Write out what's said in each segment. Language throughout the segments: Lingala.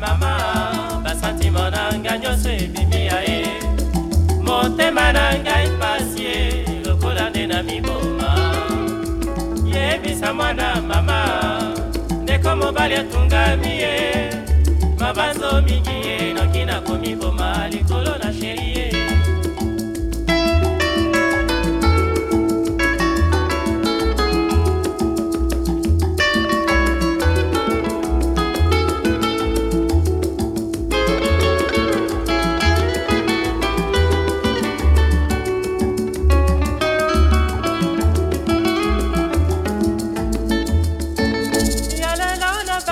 mama basantima na ngai nyonso ebimi ya ye motema na ngai e pasi ye lokola nde na miboma yebisa mwana mama ndeko mobali atungami ye mabanzo mingi enoki na komiboma likolo na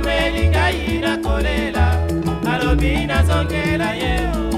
omeli ngai nakolela alobi nazongela yeo